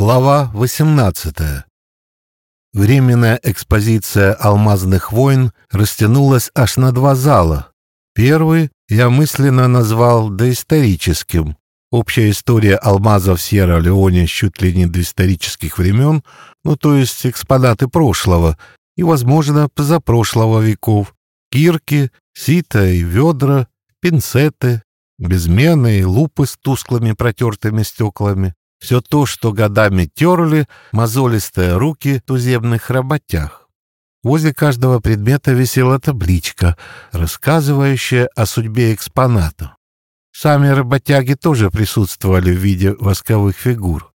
Глава 18. Временная экспозиция алмазных войн растянулась аж на два зала. Первый я мысленно назвал доисторическим. Общая история алмазов Сьерра-Леоне чуть ли не доисторических времен, ну то есть экспонаты прошлого и, возможно, позапрошлого веков. Кирки, сито и ведра, пинцеты, безмены и лупы с тусклыми протертыми стеклами. Все то, что годами терли мозолистые руки туземных работяг. Возле каждого предмета висела табличка, рассказывающая о судьбе экспоната. Сами работяги тоже присутствовали в виде восковых фигур.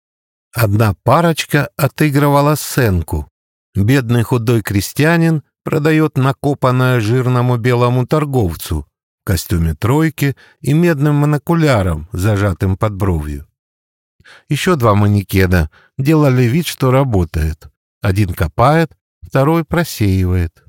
Одна парочка отыгрывала сценку. Бедный худой крестьянин продает накопанное жирному белому торговцу в костюме тройки и медным монокуляром, зажатым под бровью. Еще два манекена делали вид, что работает. Один копает, второй просеивает.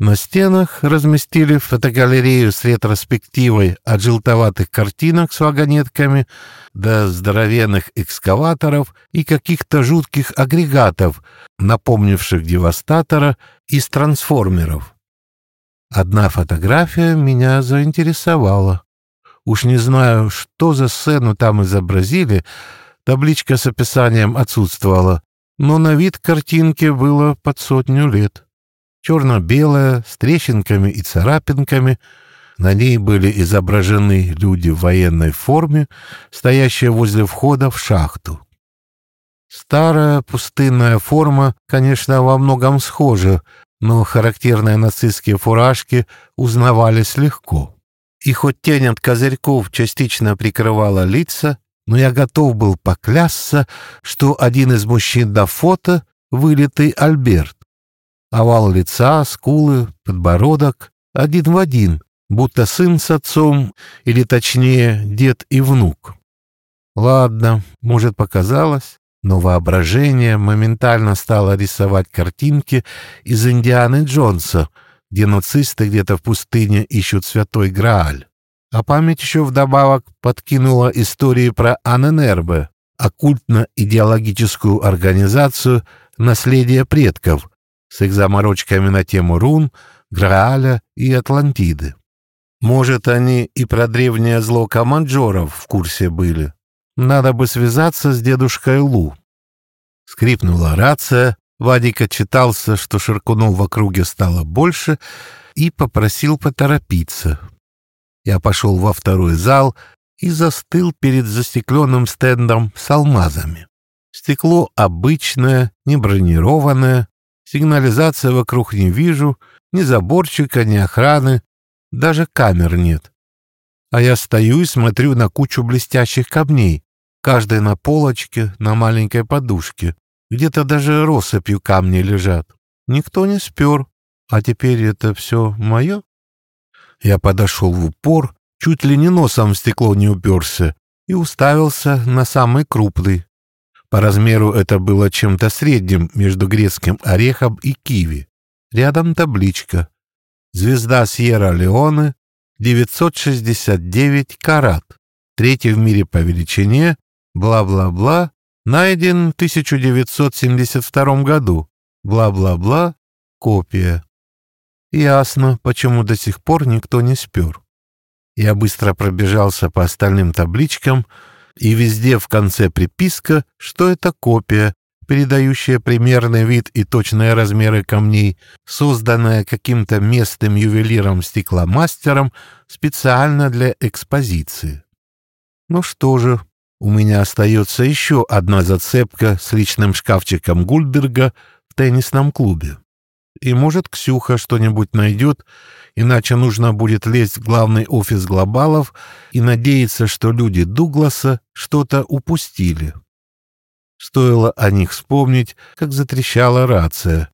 На стенах разместили фотогалерею с ретроспективой от желтоватых картинок с вагонетками до здоровенных экскаваторов и каких-то жутких агрегатов, напомнивших девастатора из трансформеров. Одна фотография меня заинтересовала. Уж не знаю, что за сцену там изобразили, Табличка с описанием отсутствовала, но на вид картинки было под сотню лет. Черно-белая, с трещинками и царапинками. На ней были изображены люди в военной форме, стоящие возле входа в шахту. Старая пустынная форма, конечно, во многом схожа, но характерные нацистские фуражки узнавались легко. И хоть тень от козырьков частично прикрывала лица, но я готов был поклясться, что один из мужчин на фото — вылитый Альберт. Овал лица, скулы, подбородок — один в один, будто сын с отцом, или точнее, дед и внук. Ладно, может, показалось, но воображение моментально стало рисовать картинки из «Индианы Джонса», где нацисты где-то в пустыне ищут святой Грааль. А память еще вдобавок подкинула истории про Аненербе, оккультно-идеологическую организацию «Наследие предков» с их заморочками на тему рун, Грааля и Атлантиды. Может, они и про древнее зло команджоров в курсе были. Надо бы связаться с дедушкой Лу. Скрипнула рация, Вадик отчитался, что Ширкунов в округе стало больше, и попросил поторопиться. Я пошел во второй зал и застыл перед застекленным стендом с алмазами. Стекло обычное, не бронированное, сигнализация вокруг не вижу, ни заборчика, ни охраны, даже камер нет. А я стою и смотрю на кучу блестящих камней, каждый на полочке, на маленькой подушке. Где-то даже россыпью камни лежат. Никто не спер. А теперь это все мое? Я подошел в упор, чуть ли не носом в стекло не уперся, и уставился на самый крупный. По размеру это было чем-то средним между грецким орехом и киви. Рядом табличка. Звезда Сьерра-Леоне, 969 карат. Третий в мире по величине, бла-бла-бла, найден в 1972 году. Бла-бла-бла, копия. Ясно, почему до сих пор никто не спер. Я быстро пробежался по остальным табличкам, и везде в конце приписка, что это копия, передающая примерный вид и точные размеры камней, созданная каким-то местным ювелиром-стекломастером специально для экспозиции. Ну что же, у меня остается еще одна зацепка с личным шкафчиком Гульберга в теннисном клубе. И, может, Ксюха что-нибудь найдет, иначе нужно будет лезть в главный офис глобалов и надеяться, что люди Дугласа что-то упустили. Стоило о них вспомнить, как затрещала рация.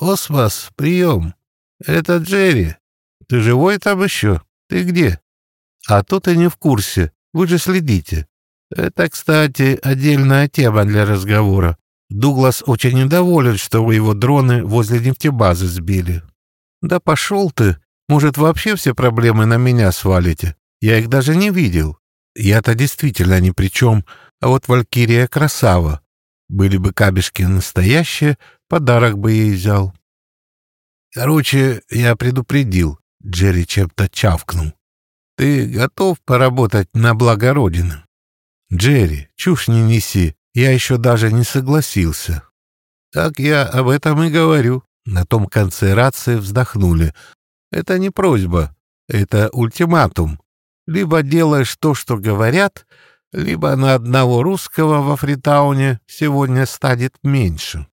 «Осмос, прием! Это Джерри. Ты живой там еще? Ты где?» «А то ты не в курсе. Вы же следите. Это, кстати, отдельная тема для разговора. Дуглас очень недоволен, что вы его дроны возле нефтебазы сбили. Да пошел ты. Может, вообще все проблемы на меня свалите? Я их даже не видел. Я-то действительно ни при чем, а вот Валькирия красава. Были бы кабешки настоящие, подарок бы ей взял. Короче, я предупредил. Джерри чем-то чавкнул. Ты готов поработать на благо Родины? Джерри, чушь не неси. Я еще даже не согласился. Так я об этом и говорю. На том конце рации вздохнули. Это не просьба, это ультиматум. Либо делаешь то, что говорят, либо на одного русского во Фритауне сегодня станет меньше.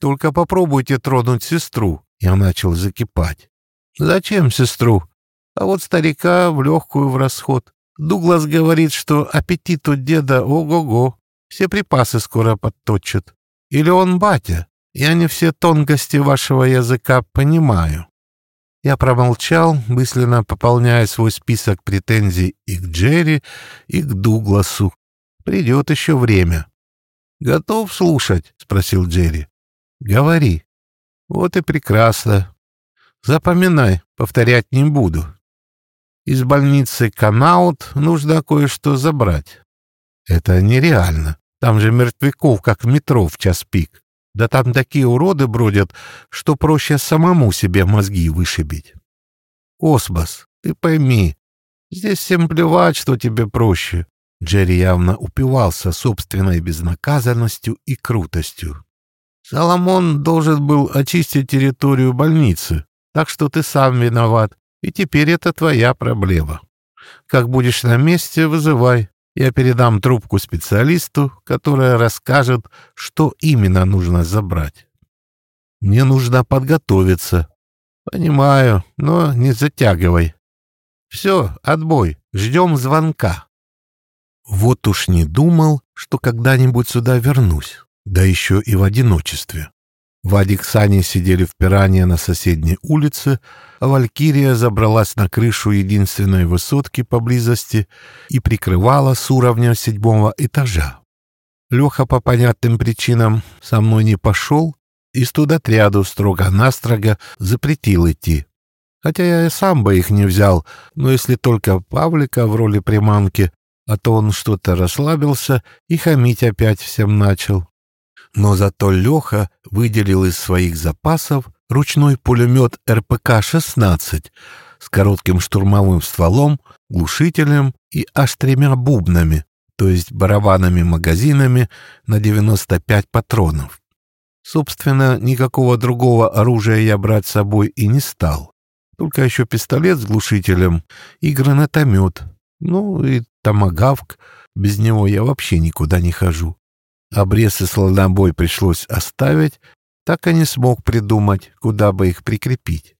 Только попробуйте тронуть сестру. Я начал закипать. Зачем сестру? А вот старика в легкую в расход. Дуглас говорит, что аппетит у деда ого-го. Все припасы скоро подточат. Или он батя? Я не все тонкости вашего языка понимаю. Я промолчал, мысленно пополняя свой список претензий и к Джерри, и к Дугласу. Придет еще время. «Готов слушать?» — спросил Джерри. «Говори». «Вот и прекрасно. Запоминай, повторять не буду. Из больницы Канаут нужно кое-что забрать. Это нереально. Там же мертвяков, как в метро в час пик. Да там такие уроды бродят, что проще самому себе мозги вышибить. Космос, ты пойми, здесь всем плевать, что тебе проще. Джерри явно упивался собственной безнаказанностью и крутостью. Соломон должен был очистить территорию больницы, так что ты сам виноват, и теперь это твоя проблема. Как будешь на месте, вызывай. Я передам трубку специалисту, которая расскажет, что именно нужно забрать. Мне нужно подготовиться. Понимаю, но не затягивай. Все, отбой, ждем звонка. Вот уж не думал, что когда-нибудь сюда вернусь, да еще и в одиночестве. Вадик с Аней сидели в пиране на соседней улице, а Валькирия забралась на крышу единственной высотки поблизости и прикрывала с уровня седьмого этажа. Леха по понятным причинам со мной не пошел и студотряду строго-настрого запретил идти. Хотя я и сам бы их не взял, но если только Павлика в роли приманки, а то он что-то расслабился и хамить опять всем начал. Но зато Леха выделил из своих запасов ручной пулемет РПК-16 с коротким штурмовым стволом, глушителем и аж тремя бубнами, то есть барабанами-магазинами на 95 патронов. Собственно, никакого другого оружия я брать с собой и не стал. Только еще пистолет с глушителем и гранатомет. Ну и томагавк. Без него я вообще никуда не хожу. Обрез и слонобой пришлось оставить, так и не смог придумать, куда бы их прикрепить.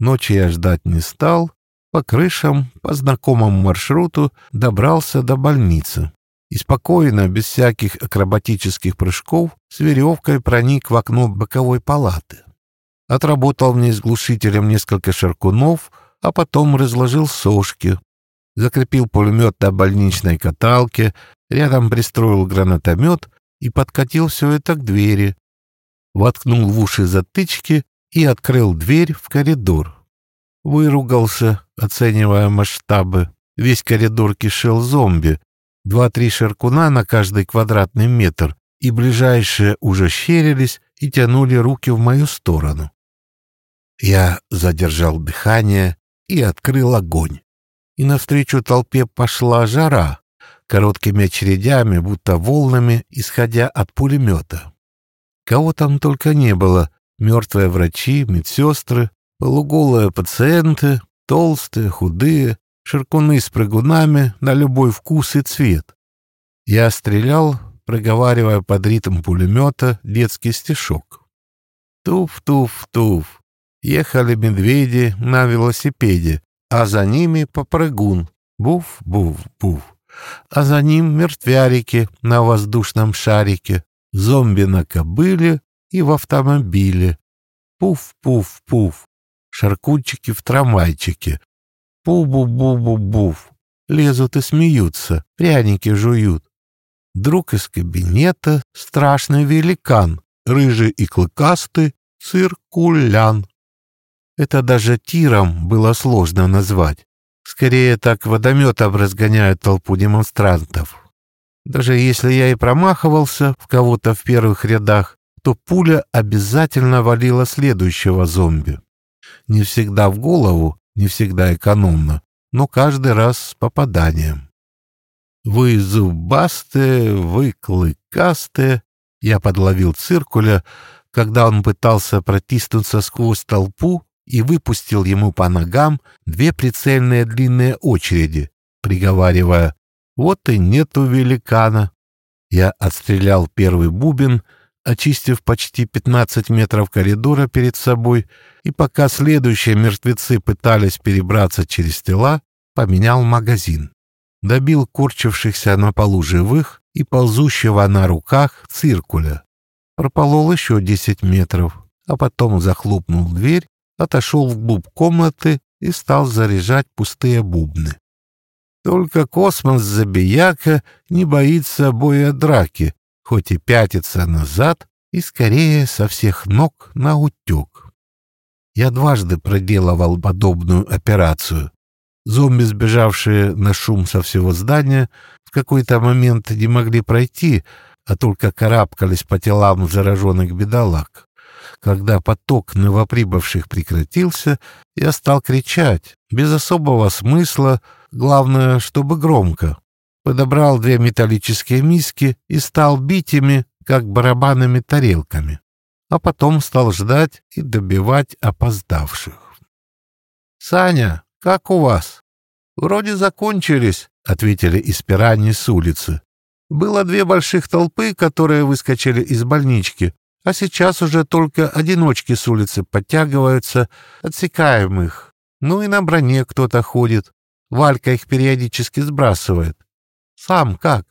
Ночи я ждать не стал, по крышам, по знакомому маршруту добрался до больницы и спокойно, без всяких акробатических прыжков, с веревкой проник в окно боковой палаты. Отработал мне с глушителем несколько шаркунов, а потом разложил сошки, закрепил пулемет на больничной каталке, рядом пристроил гранатомет и подкатил все это к двери, воткнул в уши затычки и открыл дверь в коридор. Выругался, оценивая масштабы. Весь коридор кишел зомби. Два-три шаркуна на каждый квадратный метр, и ближайшие уже щерились и тянули руки в мою сторону. Я задержал дыхание и открыл огонь. И навстречу толпе пошла жара, короткими очередями, будто волнами, исходя от пулемета. Кого там только не было. Мертвые врачи, медсестры, полуголые пациенты, толстые, худые, ширкуны с прыгунами на любой вкус и цвет. Я стрелял, проговаривая под ритм пулемета детский стишок. Туф-туф-туф. Ехали медведи на велосипеде, а за ними попрыгун. Буф-буф-буф а за ним мертвярики на воздушном шарике, зомби на кобыле и в автомобиле. Пуф-пуф-пуф, шаркунчики в трамвайчике. Пу-бу-бу-бу-буф, лезут и смеются, пряники жуют. Друг из кабинета — страшный великан, рыжий и клыкастый циркулян. Это даже тиром было сложно назвать. Скорее так водометом разгоняют толпу демонстрантов. Даже если я и промахивался в кого-то в первых рядах, то пуля обязательно валила следующего зомби. Не всегда в голову, не всегда экономно, но каждый раз с попаданием. «Вы зубастые, вы клыкастые!» Я подловил циркуля, когда он пытался протиснуться сквозь толпу и выпустил ему по ногам две прицельные длинные очереди, приговаривая «Вот и нету великана». Я отстрелял первый бубен, очистив почти 15 метров коридора перед собой, и пока следующие мертвецы пытались перебраться через тела, поменял магазин. Добил корчившихся на полу живых и ползущего на руках циркуля. Прополол еще 10 метров, а потом захлопнул дверь, отошел в глубь комнаты и стал заряжать пустые бубны. Только космос-забияка не боится боя драки, хоть и пятится назад и скорее со всех ног на утек. Я дважды проделывал подобную операцию. Зомби, сбежавшие на шум со всего здания, в какой-то момент не могли пройти, а только карабкались по телам зараженных бедолаг. Когда поток новоприбывших прекратился, я стал кричать, без особого смысла, главное, чтобы громко. Подобрал две металлические миски и стал бить ими, как барабанными тарелками. А потом стал ждать и добивать опоздавших. «Саня, как у вас?» «Вроде закончились», — ответили из пирани с улицы. «Было две больших толпы, которые выскочили из больнички, а сейчас уже только одиночки с улицы подтягиваются, отсекаем их. Ну и на броне кто-то ходит. Валька их периодически сбрасывает. Сам как?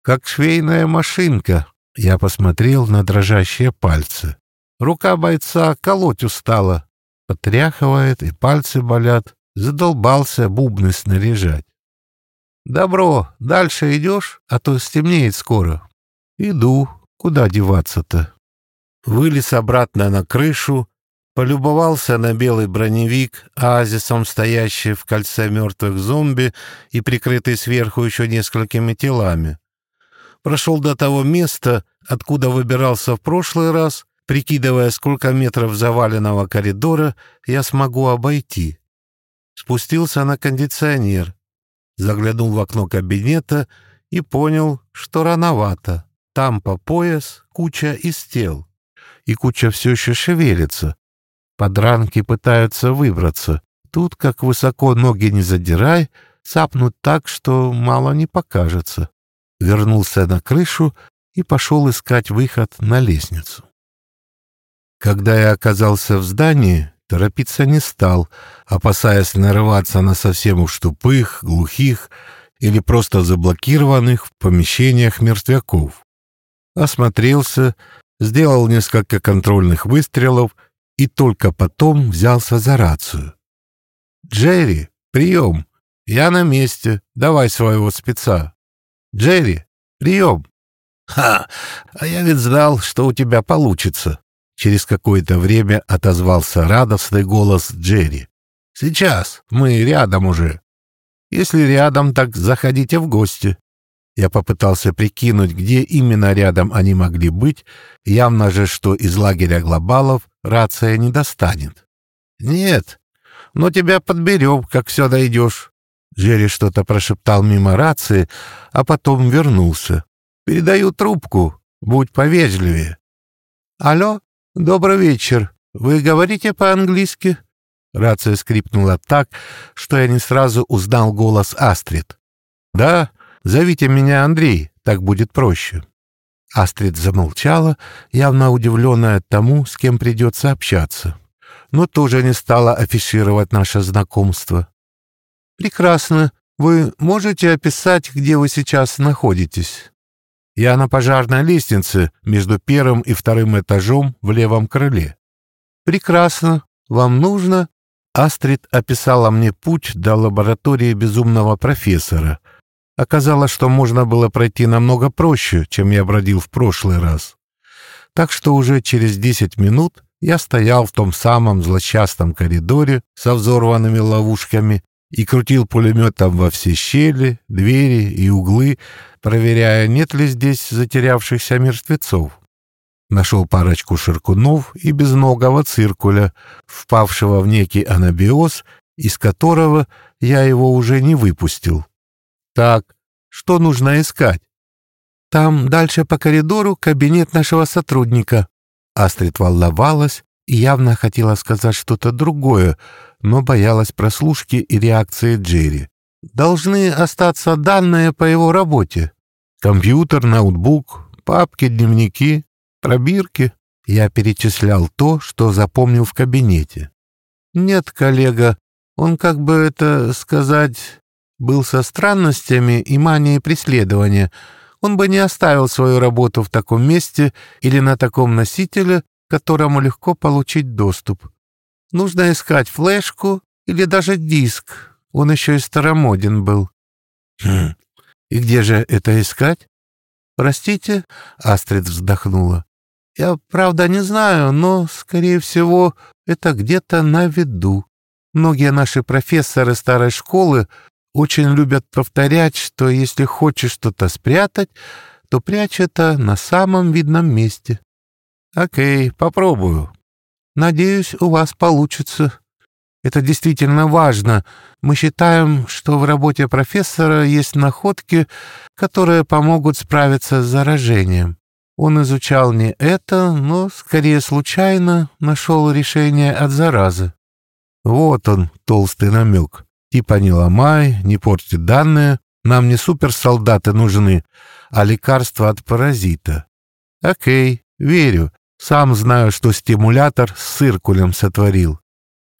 Как швейная машинка. Я посмотрел на дрожащие пальцы. Рука бойца колоть устала. Потряхивает, и пальцы болят. Задолбался бубны снаряжать. «Добро, дальше идешь, а то стемнеет скоро». «Иду. Куда деваться-то?» Вылез обратно на крышу, полюбовался на белый броневик, оазисом стоящий в кольце мертвых зомби и прикрытый сверху еще несколькими телами. Прошел до того места, откуда выбирался в прошлый раз, прикидывая, сколько метров заваленного коридора я смогу обойти. Спустился на кондиционер, заглянул в окно кабинета и понял, что рановато. Там по пояс куча из тел и куча все еще шевелится. Подранки пытаются выбраться. Тут, как высоко ноги не задирай, цапнут так, что мало не покажется. Вернулся на крышу и пошел искать выход на лестницу. Когда я оказался в здании, торопиться не стал, опасаясь нарываться на совсем уж тупых, глухих или просто заблокированных в помещениях мертвяков. Осмотрелся, сделал несколько контрольных выстрелов и только потом взялся за рацию. «Джерри, прием! Я на месте. Давай своего спеца. Джерри, прием!» «Ха! А я ведь знал, что у тебя получится!» Через какое-то время отозвался радостный голос Джерри. «Сейчас, мы рядом уже. Если рядом, так заходите в гости. Я попытался прикинуть, где именно рядом они могли быть, явно же, что из лагеря глобалов рация не достанет. «Нет, но тебя подберем, как все дойдешь». Джерри что-то прошептал мимо рации, а потом вернулся. «Передаю трубку, будь повежливее». «Алло, добрый вечер. Вы говорите по-английски?» Рация скрипнула так, что я не сразу узнал голос Астрид. «Да, Зовите меня Андрей, так будет проще». Астрид замолчала, явно удивленная тому, с кем придется общаться, но тоже не стала афишировать наше знакомство. «Прекрасно. Вы можете описать, где вы сейчас находитесь?» «Я на пожарной лестнице между первым и вторым этажом в левом крыле». «Прекрасно. Вам нужно...» Астрид описала мне путь до лаборатории безумного профессора — Оказалось, что можно было пройти намного проще, чем я бродил в прошлый раз. Так что уже через десять минут я стоял в том самом злосчастном коридоре со взорванными ловушками и крутил пулеметом во все щели, двери и углы, проверяя, нет ли здесь затерявшихся мертвецов. Нашел парочку ширкунов и безногого циркуля, впавшего в некий анабиоз, из которого я его уже не выпустил. Так, что нужно искать? Там дальше по коридору кабинет нашего сотрудника. Астрид волновалась и явно хотела сказать что-то другое, но боялась прослушки и реакции Джерри. Должны остаться данные по его работе. Компьютер, ноутбук, папки, дневники, пробирки. Я перечислял то, что запомнил в кабинете. Нет, коллега, он, как бы это сказать, был со странностями и манией преследования. Он бы не оставил свою работу в таком месте или на таком носителе, к которому легко получить доступ. Нужно искать флешку или даже диск. Он еще и старомоден был. Хм. И где же это искать? Простите, Астрид вздохнула. Я, правда, не знаю, но, скорее всего, это где-то на виду. Многие наши профессоры старой школы очень любят повторять, что если хочешь что-то спрятать, то прячь это на самом видном месте. Окей, попробую. Надеюсь, у вас получится. Это действительно важно. Мы считаем, что в работе профессора есть находки, которые помогут справиться с заражением. Он изучал не это, но, скорее случайно, нашел решение от заразы. Вот он, толстый намек. Типа не ломай, не порти данные, нам не суперсолдаты нужны, а лекарства от паразита. Окей, верю. Сам знаю, что стимулятор с циркулем сотворил.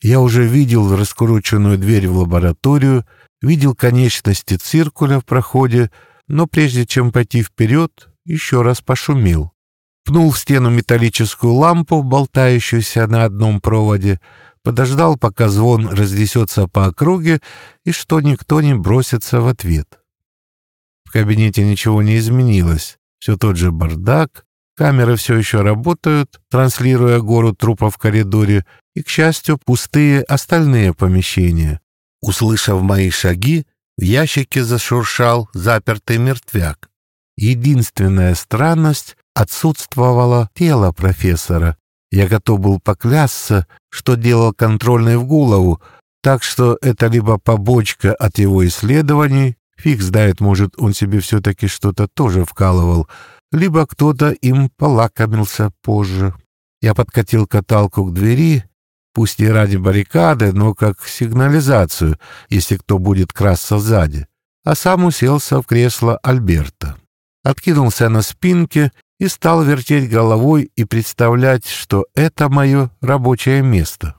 Я уже видел раскрученную дверь в лабораторию, видел конечности циркуля в проходе, но прежде чем пойти вперед, еще раз пошумел. Пнул в стену металлическую лампу, болтающуюся на одном проводе, подождал, пока звон разнесется по округе и что никто не бросится в ответ. В кабинете ничего не изменилось. Все тот же бардак, камеры все еще работают, транслируя гору трупов в коридоре, и, к счастью, пустые остальные помещения. Услышав мои шаги, в ящике зашуршал запертый мертвяк. Единственная странность — отсутствовало тело профессора. Я готов был поклясться, что делал контрольный в голову, так что это либо побочка от его исследований, фиг знает, может, он себе все-таки что-то тоже вкалывал, либо кто-то им полакомился позже. Я подкатил каталку к двери, пусть не ради баррикады, но как сигнализацию, если кто будет красться сзади, а сам уселся в кресло Альберта. Откинулся на спинке и стал вертеть головой и представлять, что это мое рабочее место.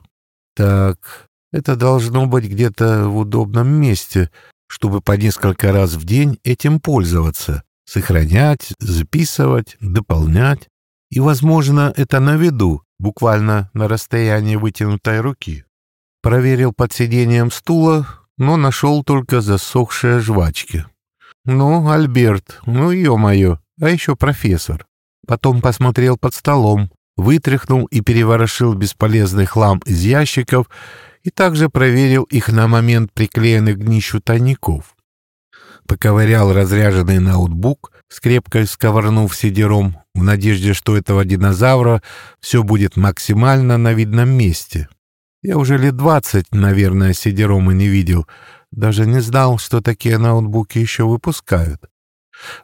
Так, это должно быть где-то в удобном месте, чтобы по несколько раз в день этим пользоваться, сохранять, записывать, дополнять. И, возможно, это на виду, буквально на расстоянии вытянутой руки. Проверил под сиденьем стула, но нашел только засохшие жвачки. «Ну, Альберт, ну, ё-моё, а еще профессор». Потом посмотрел под столом, вытряхнул и переворошил бесполезный хлам из ящиков и также проверил их на момент приклеенных к днищу тайников. Поковырял разряженный ноутбук, скрепко сковырнув сидером, в надежде, что этого динозавра все будет максимально на видном месте. Я уже лет двадцать, наверное, сидерома не видел, даже не знал, что такие ноутбуки еще выпускают.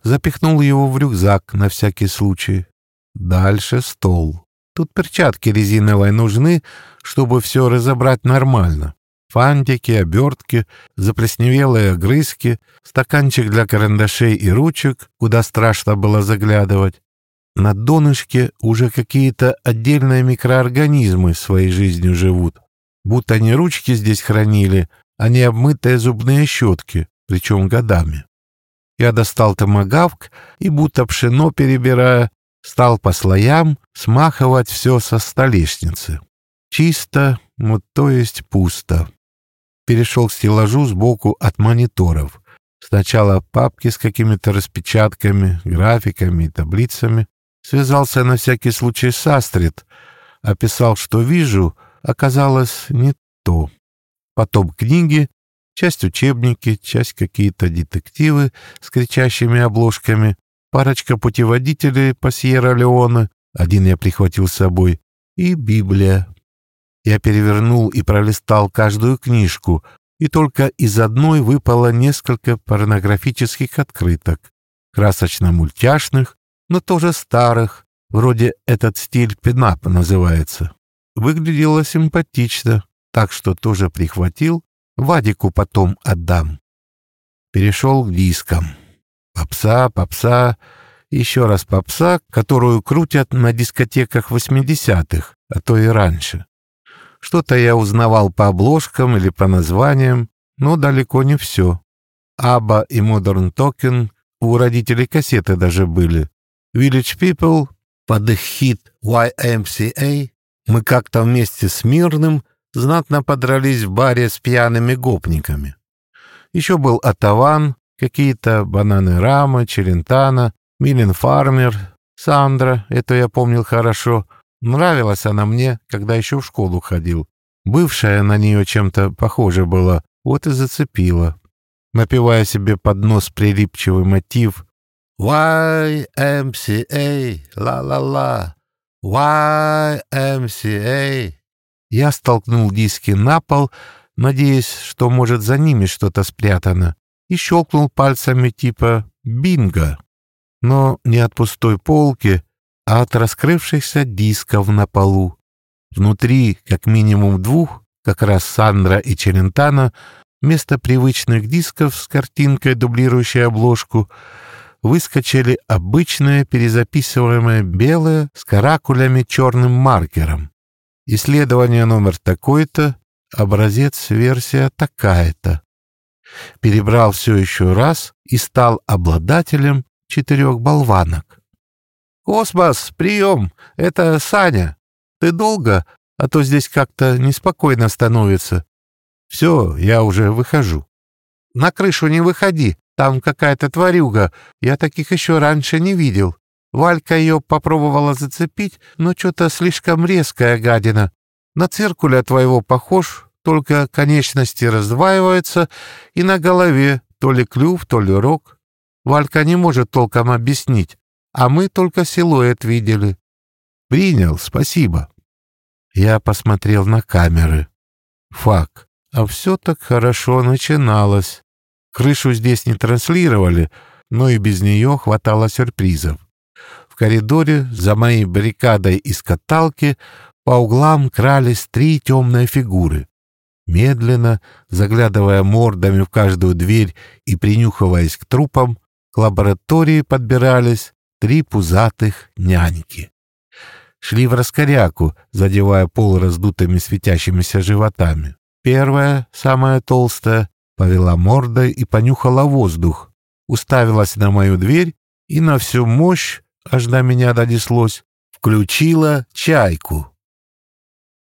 Запихнул его в рюкзак на всякий случай. Дальше стол. Тут перчатки резиновые нужны, чтобы все разобрать нормально. Фантики, обертки, заплесневелые огрызки, стаканчик для карандашей и ручек, куда страшно было заглядывать. На донышке уже какие-то отдельные микроорганизмы своей жизнью живут. Будто они ручки здесь хранили, а не обмытые зубные щетки, причем годами. Я достал томагавк и, будто пшено перебирая, стал по слоям смахивать все со столешницы. Чисто, ну то есть пусто. Перешел к стеллажу сбоку от мониторов. Сначала папки с какими-то распечатками, графиками и таблицами. Связался на всякий случай с Астрид. Описал, что вижу, оказалось не то потом книги, Часть учебники, часть какие-то детективы с кричащими обложками, парочка путеводителей по Сьерра-Леоне, один я прихватил с собой, и Библия. Я перевернул и пролистал каждую книжку, и только из одной выпало несколько порнографических открыток, красочно-мультяшных, но тоже старых, вроде этот стиль пинап называется. Выглядело симпатично, так что тоже прихватил, Вадику потом отдам. Перешел к дискам. Попса, попса, еще раз попса, которую крутят на дискотеках 80-х, а то и раньше. Что-то я узнавал по обложкам или по названиям, но далеко не все. Аба и Modern Token у родителей кассеты даже были. Village People под их хит YMCA мы как-то вместе с Мирным знатно подрались в баре с пьяными гопниками. Еще был Атаван, какие-то бананы Рама, Челентана, Милен Фармер, Сандра, это я помнил хорошо — Нравилась она мне, когда еще в школу ходил. Бывшая на нее чем-то похожа была, вот и зацепила. Напевая себе под нос прилипчивый мотив YMCA, ла-ла-ла, YMCA. Я столкнул диски на пол, надеясь, что, может, за ними что-то спрятано, и щелкнул пальцами типа «бинго». Но не от пустой полки, а от раскрывшихся дисков на полу. Внутри, как минимум двух, как раз Сандра и Челентана, вместо привычных дисков с картинкой, дублирующей обложку, выскочили обычные перезаписываемые белые с каракулями черным маркером. Исследование номер такой-то, образец версия такая-то. Перебрал все еще раз и стал обладателем четырех болванок. «Космос, прием! Это Саня! Ты долго? А то здесь как-то неспокойно становится. Все, я уже выхожу». «На крышу не выходи, там какая-то тварюга, я таких еще раньше не видел. Валька ее попробовала зацепить, но что-то слишком резкая гадина. На циркуля твоего похож, только конечности раздваиваются, и на голове то ли клюв, то ли рог. Валька не может толком объяснить, а мы только силуэт видели. Принял, спасибо. Я посмотрел на камеры. Фак, а все так хорошо начиналось. Крышу здесь не транслировали, но и без нее хватало сюрпризов. Коридоре за моей баррикадой из каталки по углам крались три темные фигуры. Медленно, заглядывая мордами в каждую дверь и принюхиваясь к трупам, к лаборатории подбирались три пузатых няньки. Шли в раскоряку, задевая пол раздутыми светящимися животами. Первая, самая толстая, повела мордой и понюхала воздух, уставилась на мою дверь и на всю мощь, аж до меня донеслось, включила чайку.